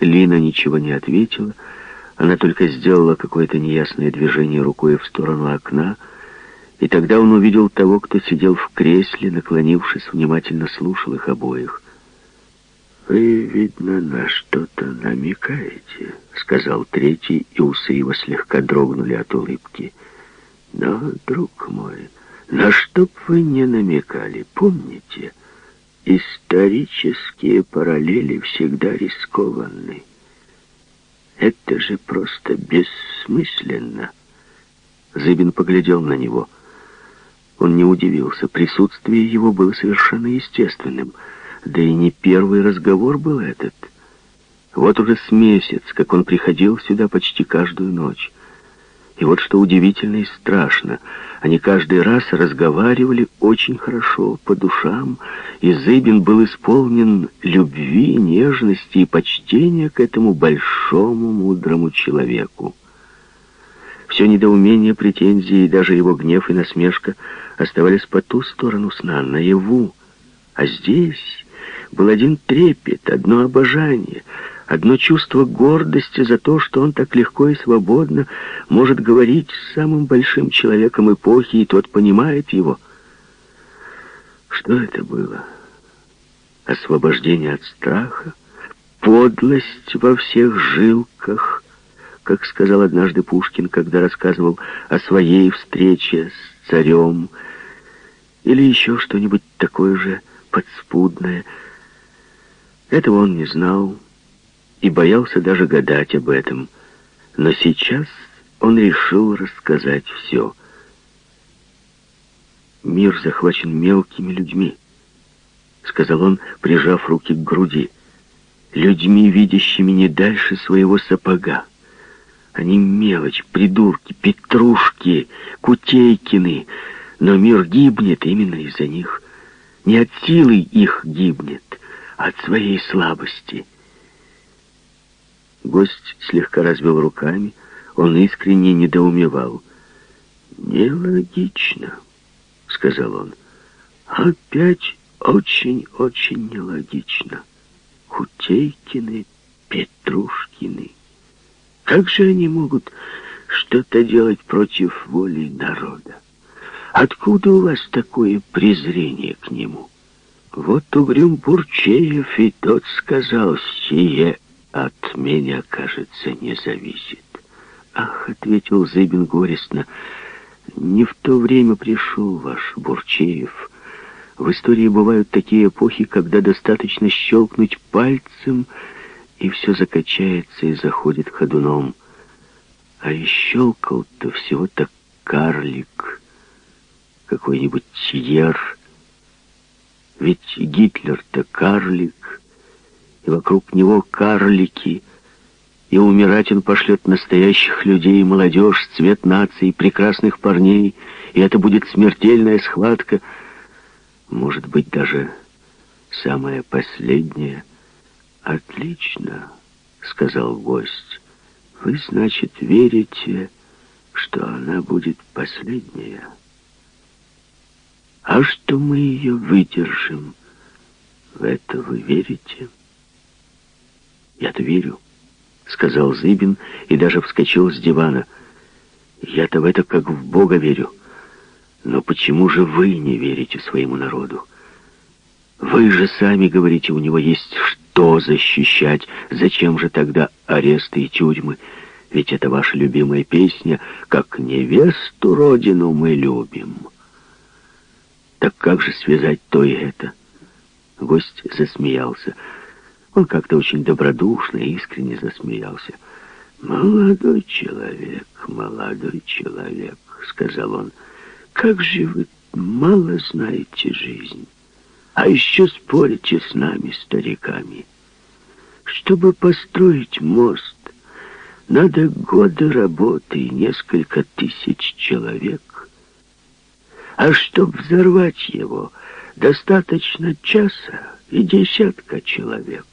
Лина ничего не ответила, она только сделала какое-то неясное движение рукой в сторону окна, и тогда он увидел того, кто сидел в кресле, наклонившись, внимательно слушал их обоих. «Вы, видно, на что-то намекаете», — сказал третий, и усы его слегка дрогнули от улыбки. «Но, друг мой, на что б вы не намекали, помните, исторические параллели всегда рискованны. Это же просто бессмысленно». Зыбин поглядел на него. Он не удивился, присутствие его было совершенно естественным — да и не первый разговор был этот. Вот уже с месяц, как он приходил сюда почти каждую ночь. И вот что удивительно и страшно, они каждый раз разговаривали очень хорошо, по душам, и Зыбин был исполнен любви, нежности и почтения к этому большому, мудрому человеку. Все недоумение, претензии и даже его гнев и насмешка оставались по ту сторону сна, наяву. А здесь был один трепет, одно обожание, одно чувство гордости за то, что он так легко и свободно может говорить с самым большим человеком эпохи, и тот понимает его. Что это было? Освобождение от страха? Подлость во всех жилках? Как сказал однажды Пушкин, когда рассказывал о своей встрече с царем, или еще что-нибудь такое же подспудное — этого он не знал и боялся даже гадать об этом. Но сейчас он решил рассказать все. «Мир захвачен мелкими людьми», — сказал он, прижав руки к груди. «Людьми, видящими не дальше своего сапога. Они мелочь, придурки, петрушки, кутейкины, но мир гибнет именно из-за них. Не от силы их гибнет, от своей слабости. Гость слегка развел руками, он искренне недоумевал. «Нелогично», — сказал он. «Опять очень-очень нелогично. Кутейкины, Петрушкины. Как же они могут что-то делать против воли народа? Откуда у вас такое презрение к нему?» Вот угрюм Бурчеев и тот сказал, сие от меня, кажется, не зависит. Ах, ответил Зыбин горестно, не в то время пришел ваш Бурчеев. В истории бывают такие эпохи, когда достаточно щелкнуть пальцем, и все закачается и заходит ходуном. А и щелкал-то всего-то карлик, какой-нибудь тьер, ведь Гитлер-то карлик, и вокруг него карлики, и умирать он пошлет настоящих людей, молодежь, цвет нации, прекрасных парней, и это будет смертельная схватка, может быть, даже самая последняя. «Отлично», — сказал гость. «Вы, значит, верите, что она будет последняя?» А что мы ее выдержим? В это вы верите? Я-то верю, сказал Зыбин и даже вскочил с дивана. Я-то в это как в Бога верю. Но почему же вы не верите своему народу? Вы же сами говорите, у него есть что защищать. Зачем же тогда аресты и тюрьмы? Ведь это ваша любимая песня «Как невесту родину мы любим». Так как же связать то и это? Гость засмеялся. Он как-то очень добродушно и искренне засмеялся. «Молодой человек, молодой человек», — сказал он, — «как же вы мало знаете жизнь, а еще спорите с нами, стариками. Чтобы построить мост, надо годы работы и несколько тысяч человек. А чтобы взорвать его, достаточно часа и десятка человек.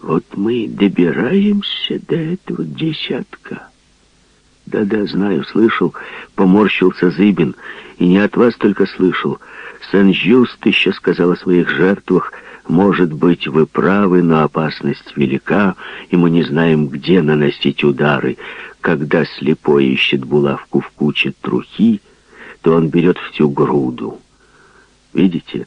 Вот мы добираемся до этого десятка. Да-да, знаю, слышал, поморщился Зыбин, и не от вас только слышал. Сен-Жюст еще сказал о своих жертвах Может быть, вы правы, но опасность велика, и мы не знаем, где наносить удары. Когда слепой ищет булавку в куче трухи, то он берет всю груду. Видите,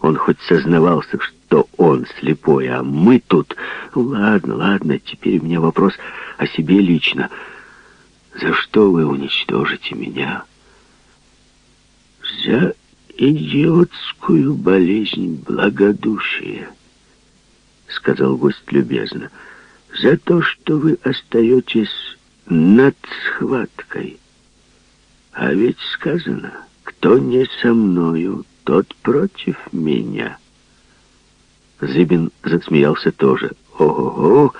он хоть сознавался, что он слепой, а мы тут... Ладно, ладно, теперь у меня вопрос о себе лично. За что вы уничтожите меня? За идиотскую болезнь благодушия, сказал гость любезно. За то, что вы остаетесь над схваткой. А ведь сказано, кто не со мною, тот против меня. Зыбин засмеялся тоже. Ого-го,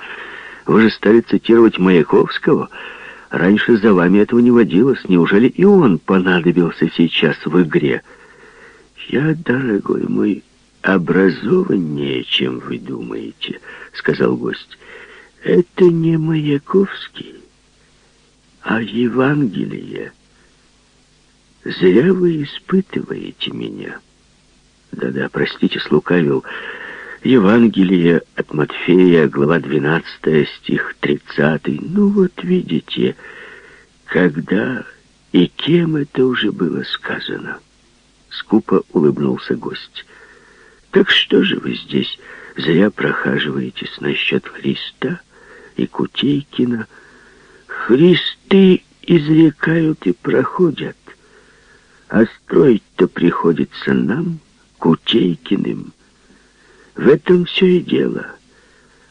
вы же стали цитировать Маяковского. Раньше за вами этого не водилось. Неужели и он понадобился сейчас в игре? Я, дорогой мой, образованнее, чем вы думаете, сказал гость. Это не Маяковский, а Евангелие. Зря вы испытываете меня. Да-да, простите, слукавил. Евангелие от Матфея, глава 12, стих 30. Ну вот видите, когда и кем это уже было сказано. Скупо улыбнулся гость. Так что же вы здесь зря прохаживаетесь насчет Христа и Кутейкина? Христы изрекают и проходят, а строить-то приходится нам, Кутейкиным. В этом все и дело.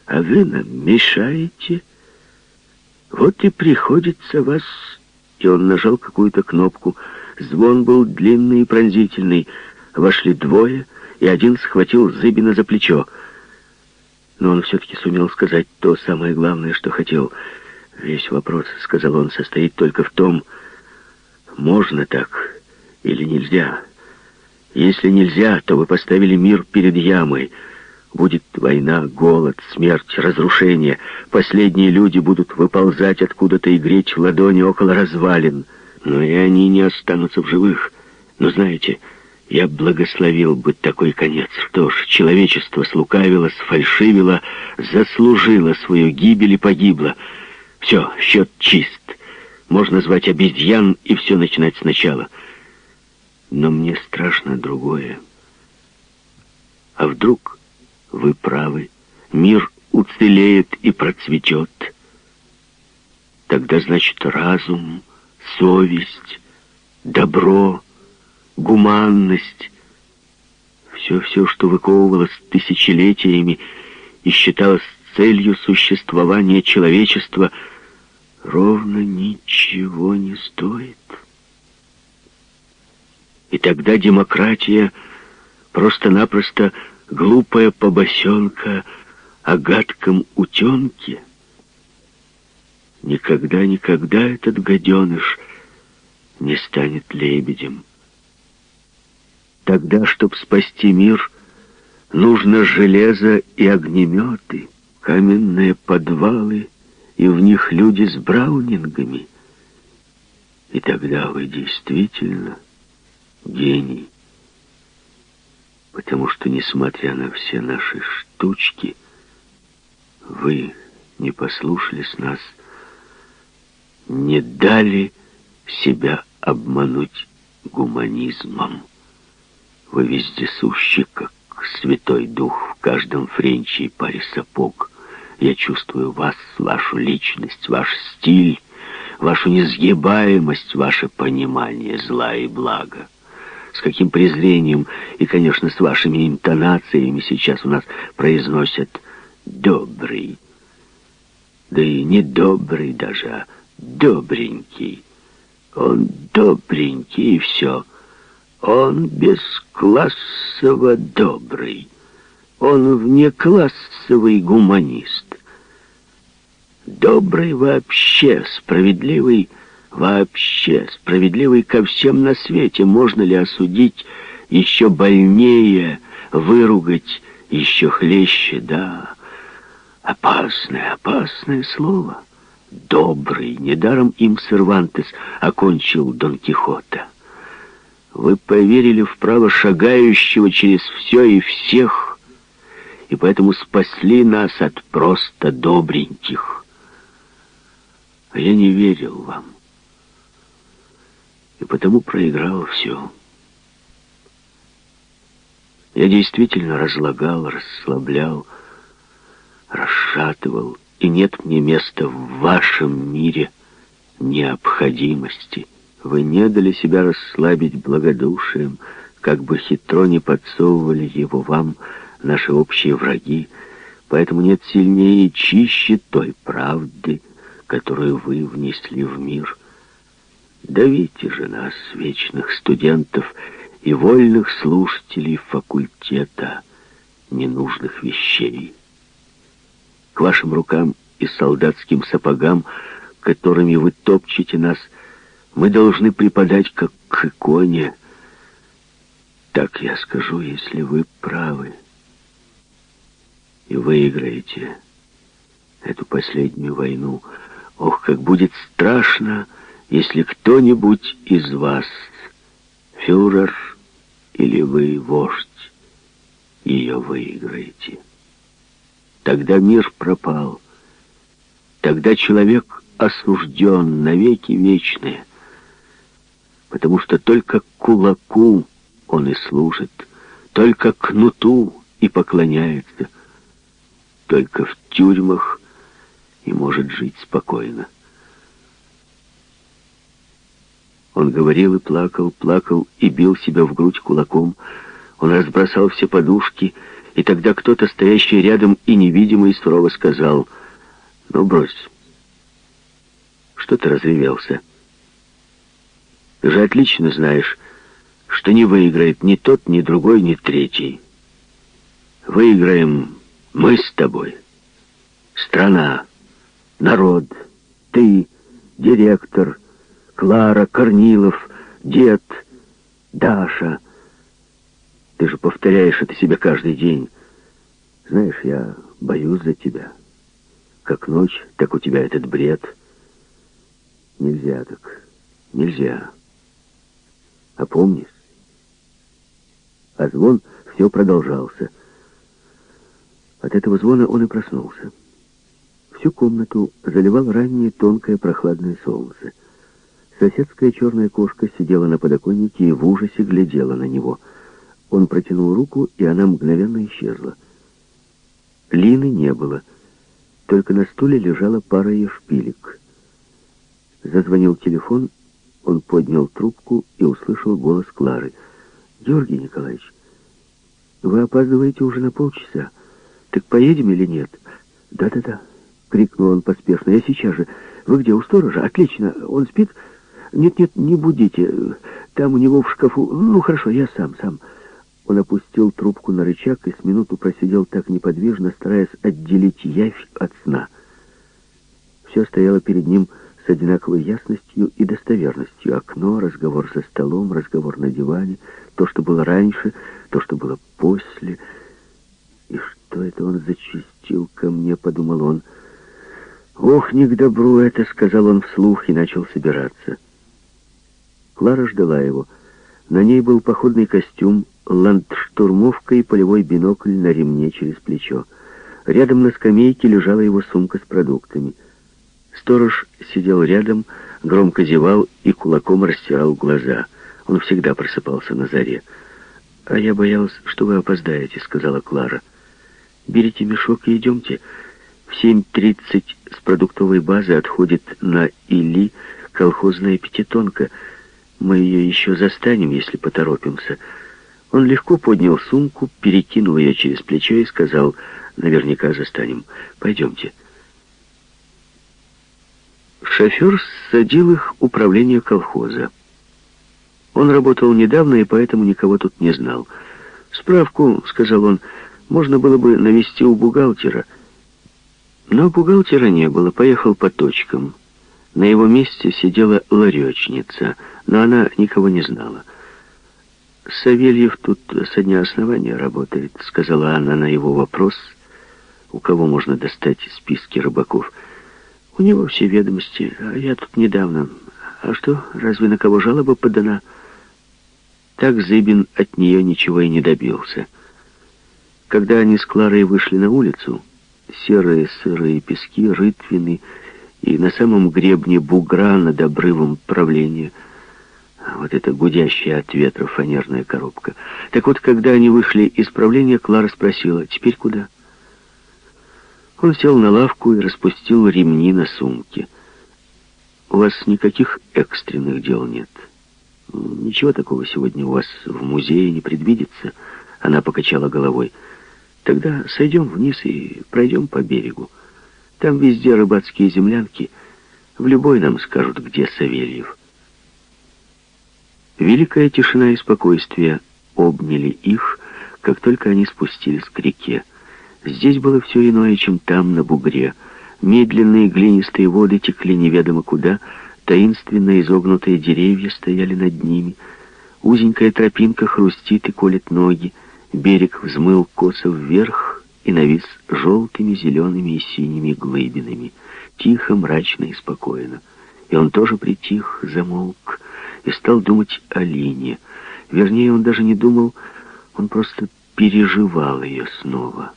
А вы нам мешаете. Вот и приходится вас... И он нажал какую-то кнопку. Звон был длинный и пронзительный. Вошли двое, и один схватил Зыбина за плечо. Но он все-таки сумел сказать то самое главное, что хотел. «Весь вопрос, — сказал он, — состоит только в том, можно так или нельзя. Если нельзя, то вы поставили мир перед ямой». Будет война, голод, смерть, разрушение. Последние люди будут выползать откуда-то и греть в ладони около развалин. Но и они не останутся в живых. Но знаете, я благословил бы такой конец. Что ж, человечество слукавило, сфальшивило, заслужило свою гибель и погибло. Все, счет чист. Можно звать обезьян и все начинать сначала. Но мне страшно другое. А вдруг... Вы правы. Мир уцелеет и процветет. Тогда, значит, разум, совесть, добро, гуманность, все-все, что выковывалось тысячелетиями и считалось целью существования человечества, ровно ничего не стоит. И тогда демократия просто-напросто глупая побосенка о гадком утенке. Никогда-никогда этот гаденыш не станет лебедем. Тогда, чтоб спасти мир, нужно железо и огнеметы, каменные подвалы, и в них люди с браунингами. И тогда вы действительно гений потому что, несмотря на все наши штучки, вы не послушались нас, не дали себя обмануть гуманизмом. Вы вездесущи, как святой дух в каждом френче и паре сапог. Я чувствую вас, вашу личность, ваш стиль, вашу несгибаемость, ваше понимание зла и блага с каким презрением и, конечно, с вашими интонациями сейчас у нас произносят «добрый». Да и не добрый даже, а добренький. Он добренький, и все. Он бесклассово добрый. Он внеклассовый гуманист. Добрый вообще, справедливый вообще справедливый ко всем на свете. Можно ли осудить еще больнее, выругать еще хлеще? Да, опасное, опасное слово. Добрый, недаром им Сервантес окончил Дон Кихота. Вы поверили в право шагающего через все и всех и поэтому спасли нас от просто добреньких. А я не верил вам, и потому проиграл все. Я действительно разлагал, расслаблял, расшатывал, и нет мне места в вашем мире необходимости. Вы не дали себя расслабить благодушием, как бы хитро не подсовывали его вам наши общие враги, поэтому нет сильнее и чище той правды, которую вы внесли в мир. Давите же нас, вечных студентов и вольных слушателей факультета ненужных вещей. К вашим рукам и солдатским сапогам, которыми вы топчете нас, мы должны преподать, как к иконе. Так я скажу, если вы правы. И выиграете эту последнюю войну. Ох, как будет страшно, если кто-нибудь из вас, фюрер или вы, вождь, ее выиграете. Тогда мир пропал. Тогда человек осужден навеки вечные, потому что только кулаку он и служит, только кнуту и поклоняется, только в тюрьмах и может жить спокойно. Он говорил и плакал, плакал и бил себя в грудь кулаком. Он разбросал все подушки, и тогда кто-то, стоящий рядом и невидимый, сурово сказал, «Ну, брось, что ты разревелся? Ты же отлично знаешь, что не выиграет ни тот, ни другой, ни третий. Выиграем мы с тобой. Страна, народ, ты, директор, Клара, Корнилов, дед, Даша. Ты же повторяешь это себе каждый день. Знаешь, я боюсь за тебя. Как ночь, так у тебя этот бред. Нельзя так, нельзя. Опомнись. А звон все продолжался. От этого звона он и проснулся. Всю комнату заливало раннее тонкое прохладное солнце. Соседская черная кошка сидела на подоконнике и в ужасе глядела на него. Он протянул руку, и она мгновенно исчезла. Лины не было. Только на стуле лежала пара ее шпилек. Зазвонил телефон, он поднял трубку и услышал голос Клары. «Георгий Николаевич, вы опаздываете уже на полчаса. Так поедем или нет?» «Да-да-да», — крикнул он поспешно. «Я сейчас же. Вы где, у сторожа? Отлично. Он спит?» «Нет-нет, не будите. Там у него в шкафу... Ну, хорошо, я сам, сам». Он опустил трубку на рычаг и с минуту просидел так неподвижно, стараясь отделить явь от сна. Все стояло перед ним с одинаковой ясностью и достоверностью. Окно, разговор за столом, разговор на диване, то, что было раньше, то, что было после. И что это он зачистил ко мне, подумал он. «Ох, не к добру это», — сказал он вслух и начал собираться. Клара ждала его. На ней был походный костюм, ландштурмовка и полевой бинокль на ремне через плечо. Рядом на скамейке лежала его сумка с продуктами. Сторож сидел рядом, громко зевал и кулаком растирал глаза. Он всегда просыпался на заре. «А я боялась, что вы опоздаете», — сказала Клара. «Берите мешок и идемте. В 7.30 с продуктовой базы отходит на Или колхозная пятитонка — мы ее еще застанем, если поторопимся. Он легко поднял сумку, перекинул ее через плечо и сказал, наверняка застанем. Пойдемте. Шофер садил их управление колхоза. Он работал недавно и поэтому никого тут не знал. «Справку», — сказал он, — «можно было бы навести у бухгалтера». Но бухгалтера не было, поехал по точкам. На его месте сидела ларечница, но она никого не знала. «Савельев тут со дня основания работает», — сказала она на его вопрос, у кого можно достать списки рыбаков. «У него все ведомости, а я тут недавно. А что, разве на кого жалоба подана?» Так Зыбин от нее ничего и не добился. Когда они с Кларой вышли на улицу, серые сырые пески, рытвины и на самом гребне бугра над обрывом правления — вот эта гудящая от ветра фанерная коробка. Так вот, когда они вышли из правления, Клара спросила, «Теперь куда?» Он сел на лавку и распустил ремни на сумке. «У вас никаких экстренных дел нет?» «Ничего такого сегодня у вас в музее не предвидится?» Она покачала головой. «Тогда сойдем вниз и пройдем по берегу. Там везде рыбацкие землянки. В любой нам скажут, где Савельев». Великая тишина и спокойствие обняли их, как только они спустились к реке. Здесь было все иное, чем там, на бугре. Медленные глинистые воды текли неведомо куда, таинственно изогнутые деревья стояли над ними. Узенькая тропинка хрустит и колет ноги. Берег взмыл косо вверх и навис желтыми, зелеными и синими глыбинами. Тихо, мрачно и спокойно. И он тоже притих, замолк, и стал думать о Лине. Вернее, он даже не думал, он просто переживал ее снова.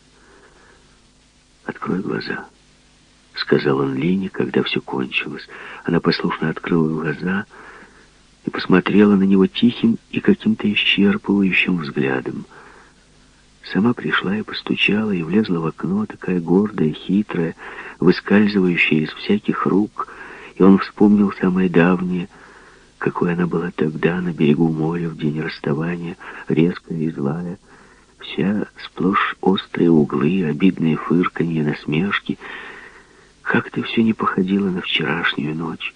«Открой глаза», — сказал он Лине, когда все кончилось. Она послушно открыла глаза и посмотрела на него тихим и каким-то исчерпывающим взглядом. Сама пришла и постучала, и влезла в окно, такая гордая, хитрая, выскальзывающая из всяких рук, и он вспомнил самое давнее — какой она была тогда на берегу моря в день расставания, резкая и злая, вся сплошь острые углы, обидные фырканье, насмешки. Как-то все не походило на вчерашнюю ночь.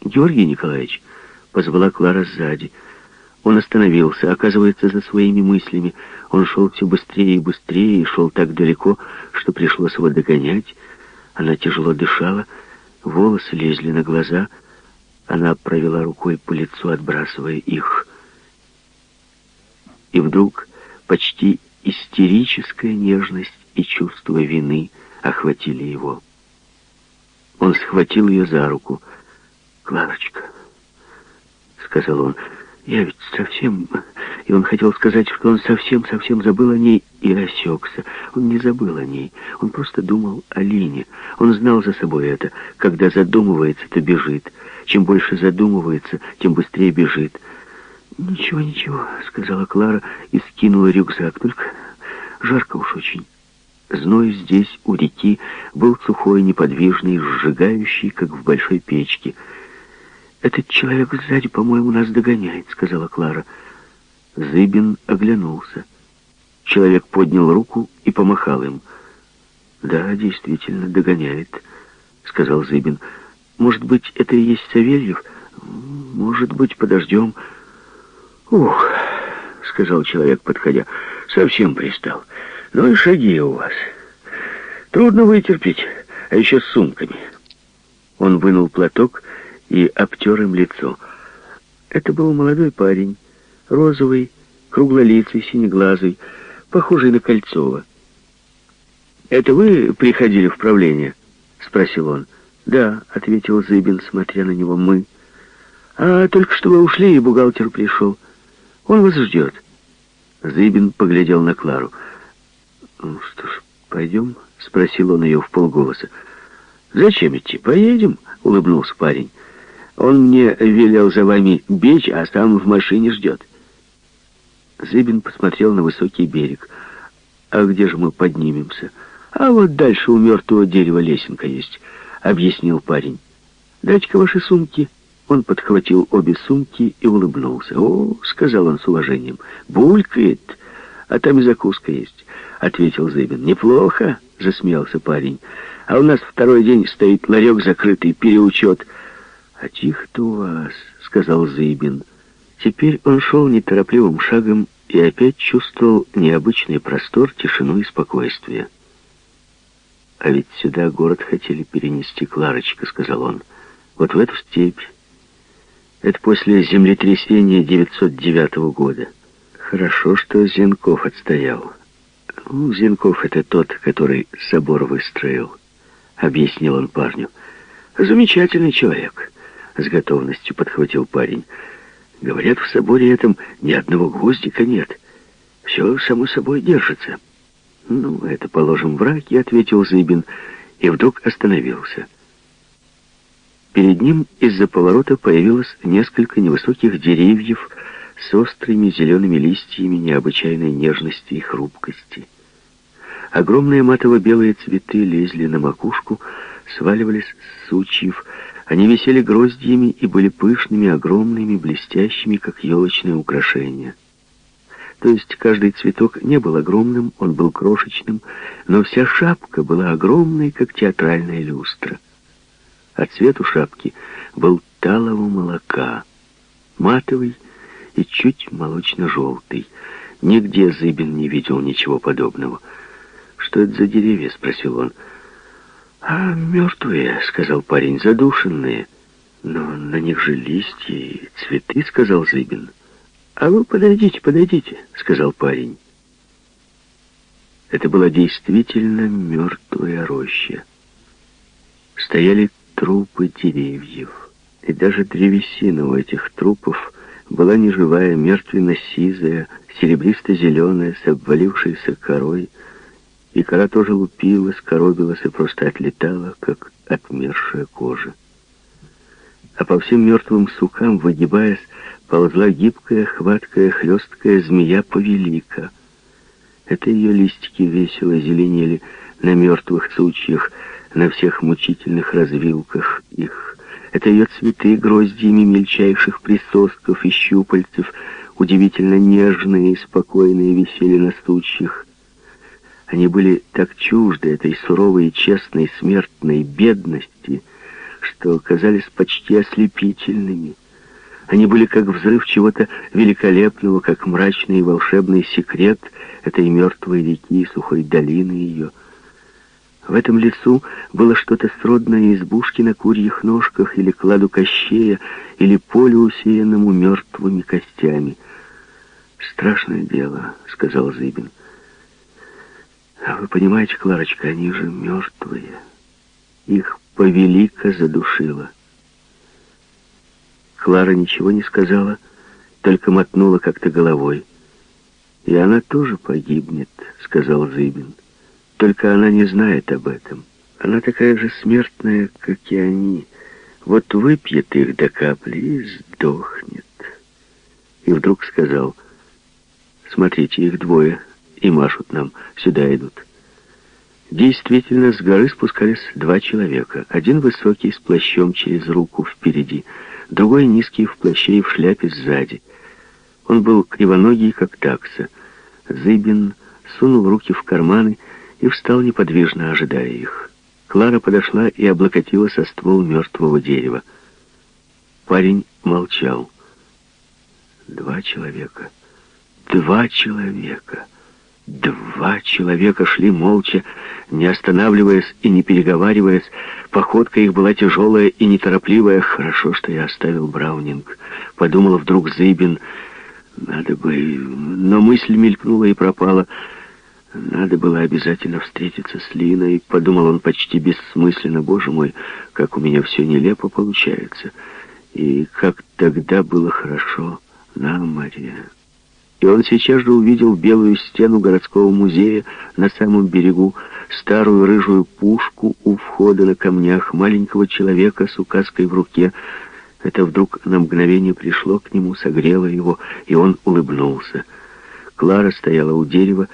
Георгий Николаевич позвала Клара сзади. Он остановился, оказывается, за своими мыслями. Он шел все быстрее и быстрее, и шел так далеко, что пришлось его догонять. Она тяжело дышала, волосы лезли на глаза — она провела рукой по лицу, отбрасывая их. И вдруг почти истерическая нежность и чувство вины охватили его. Он схватил ее за руку. «Кларочка», — сказал он, — «я ведь совсем...» И он хотел сказать, что он совсем-совсем забыл о ней и осекся. Он не забыл о ней, он просто думал о Лине. Он знал за собой это. Когда задумывается, то бежит. Чем больше задумывается, тем быстрее бежит. «Ничего, ничего», — сказала Клара и скинула рюкзак. «Только жарко уж очень». Зной здесь, у реки, был сухой, неподвижный, сжигающий, как в большой печке. «Этот человек сзади, по-моему, нас догоняет», — сказала Клара. Зыбин оглянулся. Человек поднял руку и помахал им. «Да, действительно, догоняет», — сказал Зыбин. Может быть, это и есть Савельев? Может быть, подождем. Ух, сказал человек, подходя, совсем пристал. Ну и шаги у вас. Трудно вытерпеть, а еще с сумками. Он вынул платок и обтер им лицо. Это был молодой парень, розовый, круглолицый, синеглазый, похожий на Кольцова. «Это вы приходили в правление?» — спросил он. «Да», — ответил Зыбин, смотря на него, — «мы». «А только что вы ушли, и бухгалтер пришел. Он вас ждет». Зыбин поглядел на Клару. «Ну что ж, пойдем?» — спросил он ее в полголоса. «Зачем идти? Поедем?» — улыбнулся парень. «Он мне велел за вами бечь, а сам в машине ждет». Зыбин посмотрел на высокий берег. «А где же мы поднимемся?» «А вот дальше у мертвого дерева лесенка есть» объяснил парень. «Дайте-ка ваши сумки». Он подхватил обе сумки и улыбнулся. «О», — сказал он с уважением, — «булькает, а там и закуска есть», — ответил Зыбин. «Неплохо», — засмеялся парень. «А у нас второй день стоит ларек закрытый, переучет». «А тихо-то у вас», — сказал Зыбин. Теперь он шел неторопливым шагом и опять чувствовал необычный простор, тишину и спокойствие. «А ведь сюда город хотели перенести, Кларочка», — сказал он. «Вот в эту степь. Это после землетрясения 909 года. Хорошо, что Зенков отстоял. Ну, Зенков — это тот, который собор выстроил», — объяснил он парню. «Замечательный человек», — с готовностью подхватил парень. «Говорят, в соборе этом ни одного гвоздика нет. Все само собой держится. Ну, это, положим, враки, ответил Зыбин, и вдруг остановился. Перед ним из-за поворота появилось несколько невысоких деревьев с острыми зелеными листьями необычайной нежности и хрупкости. Огромные матово-белые цветы лезли на макушку, сваливались с сучьев, они висели гроздьями и были пышными, огромными, блестящими, как елочные украшения. То есть каждый цветок не был огромным, он был крошечным, но вся шапка была огромной, как театральная люстра. А цвет у шапки был талого молока, матовый и чуть молочно-желтый. Нигде Зыбин не видел ничего подобного. «Что это за деревья?» — спросил он. «А мертвые», — сказал парень, — «задушенные». «Но на них же листья и цветы», — сказал Зыбин. «А вы подойдите, подойдите», — сказал парень. Это была действительно мертвая роща. Стояли трупы деревьев, и даже древесина у этих трупов была неживая, мертвенно-сизая, серебристо-зеленая, с обвалившейся корой, и кора тоже лупилась, коробилась и просто отлетала, как отмершая кожа. А по всем мертвым сукам, выгибаясь, ползла гибкая, хваткая, хлесткая змея-повелика. Это ее листики весело зеленели на мертвых сучьях, на всех мучительных развилках их. Это ее цветы гроздьями мельчайших присосков и щупальцев, удивительно нежные и спокойные, висели на сучьях. Они были так чужды этой суровой и честной смертной бедности, что казались почти ослепительными. Они были как взрыв чего-то великолепного, как мрачный и волшебный секрет этой мертвой реки и сухой долины ее. В этом лесу было что-то сродное избушке на курьих ножках или кладу кощея, или полю, усеянному мертвыми костями. «Страшное дело», — сказал Зыбин. А вы понимаете, Кларочка, они же мертвые. Их повелика задушила. Клара ничего не сказала, только мотнула как-то головой. «И она тоже погибнет», — сказал Зыбин. «Только она не знает об этом. Она такая же смертная, как и они. Вот выпьет их до капли и сдохнет». И вдруг сказал, «Смотрите, их двое, и машут нам, сюда идут. Действительно, с горы спускались два человека. Один высокий, с плащом через руку впереди, другой низкий, в плаще и в шляпе сзади. Он был кривоногий, как такса. Зыбин сунул руки в карманы и встал неподвижно, ожидая их. Клара подошла и облокотила со ствол мертвого дерева. Парень молчал. Два человека. Два человека. Два человека шли молча, не останавливаясь и не переговариваясь. Походка их была тяжелая и неторопливая. Хорошо, что я оставил Браунинг. Подумал вдруг Зыбин. Надо бы... Но мысль мелькнула и пропала. Надо было обязательно встретиться с Линой. Подумал он почти бессмысленно. Боже мой, как у меня все нелепо получается. И как тогда было хорошо на море и он сейчас же увидел белую стену городского музея на самом берегу, старую рыжую пушку у входа на камнях, маленького человека с указкой в руке. Это вдруг на мгновение пришло к нему, согрело его, и он улыбнулся. Клара стояла у дерева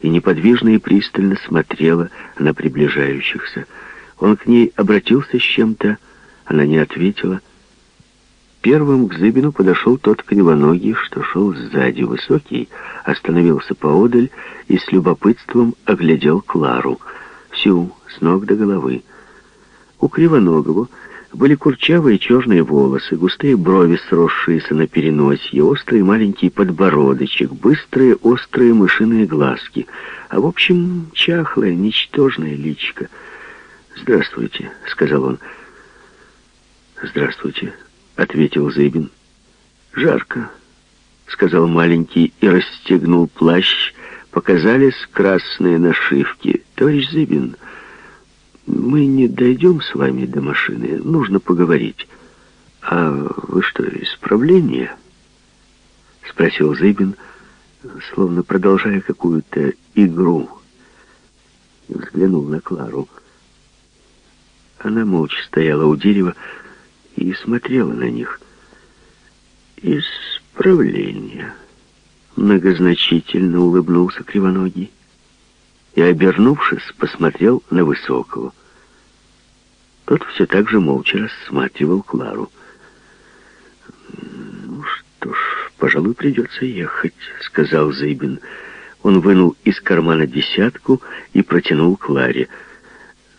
и неподвижно и пристально смотрела на приближающихся. Он к ней обратился с чем-то, она не ответила, Первым к Зыбину подошел тот кривоногий, что шел сзади, высокий, остановился поодаль и с любопытством оглядел Клару, всю, с ног до головы. У кривоногого были курчавые черные волосы, густые брови, сросшиеся на переносье, острый маленький подбородочек, быстрые острые мышиные глазки, а в общем чахлое, ничтожное личико. «Здравствуйте», — сказал он. «Здравствуйте», ответил Зыбин. «Жарко», — сказал маленький и расстегнул плащ. Показались красные нашивки. «Товарищ Зыбин, мы не дойдем с вами до машины. Нужно поговорить». «А вы что, исправление?» — спросил Зыбин. словно продолжая какую-то игру, и взглянул на Клару. Она молча стояла у дерева и смотрела на них. «Исправление», — многозначительно улыбнулся Кривоногий и, обернувшись, посмотрел на Высокого. Тот все так же молча рассматривал Клару. «Ну что ж, пожалуй, придется ехать», — сказал Зыбин. Он вынул из кармана десятку и протянул Кларе.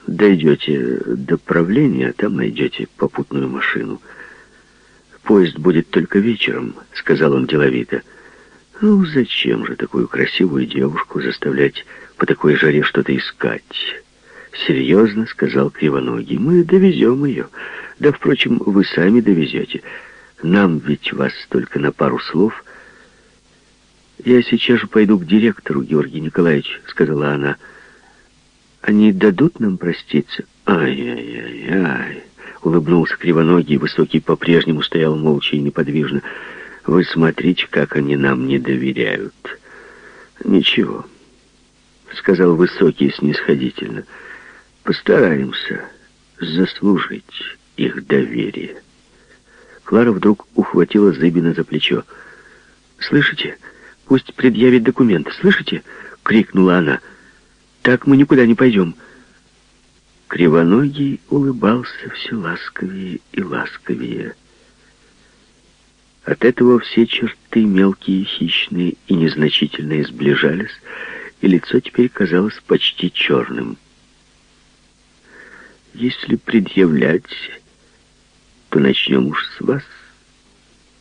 «Дойдете до правления, там найдете попутную машину». «Поезд будет только вечером», — сказал он деловито. «Ну, зачем же такую красивую девушку заставлять по такой жаре что-то искать?» «Серьезно», — сказал Кривоногий, — «мы довезем ее. Да, впрочем, вы сами довезете. Нам ведь вас только на пару слов». «Я сейчас же пойду к директору, Георгий Николаевич», — сказала она. «Они дадут нам проститься?» «Ай-яй-яй-яй», — улыбнулся Кривоногий, высокий по-прежнему стоял молча и неподвижно. «Вы смотрите, как они нам не доверяют». «Ничего», — сказал Высокий снисходительно, — Постараемся заслужить их доверие. Клара вдруг ухватила Зыбина за плечо. «Слышите? Пусть предъявит документы. Слышите?» — крикнула она. «Так мы никуда не пойдем». Кривоногий улыбался все ласковее и ласковее. От этого все черты мелкие, хищные и незначительные сближались, и лицо теперь казалось почти черным. Если предъявлять, то начнем уж с вас,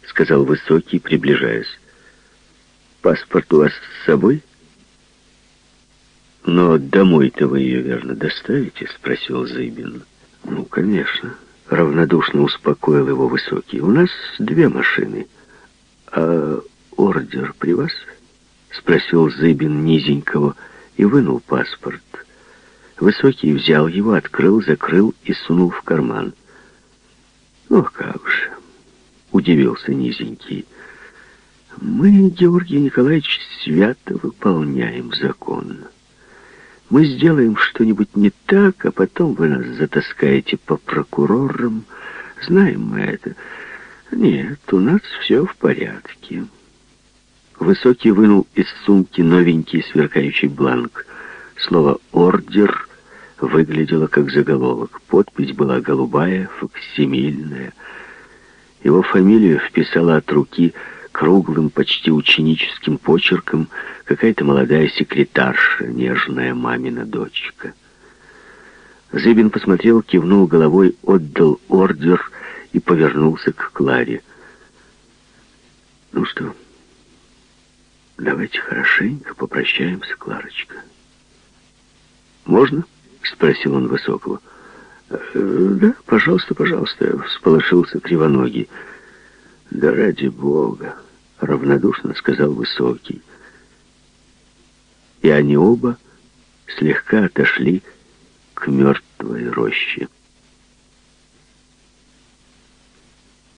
сказал Высокий, приближаясь. Паспорт у вас с собой? Но домой-то вы ее, верно, доставите? Спросил Зыбин. Ну, конечно. Равнодушно успокоил его Высокий. У нас две машины. А ордер при вас? Спросил Зыбин низенького и вынул паспорт. Высокий взял его, открыл, закрыл и сунул в карман. «Ну, как же!» — удивился низенький. «Мы, Георгий Николаевич, свято выполняем закон. Мы сделаем что-нибудь не так, а потом вы нас затаскаете по прокурорам. Знаем мы это. Нет, у нас все в порядке». Высокий вынул из сумки новенький сверкающий бланк. Слово «ордер» выглядело как заголовок. Подпись была голубая, фоксимильная. Его фамилию вписала от руки круглым, почти ученическим почерком какая-то молодая секретарша, нежная мамина дочка. Зыбин посмотрел, кивнул головой, отдал ордер и повернулся к Кларе. «Ну что, давайте хорошенько попрощаемся, Кларочка. Можно?» — спросил он Высокого. «Э, «Да, пожалуйста, пожалуйста», — всполошился Кривоногий. «Да ради бога», — равнодушно сказал Высокий. И они оба слегка отошли к мертвой роще.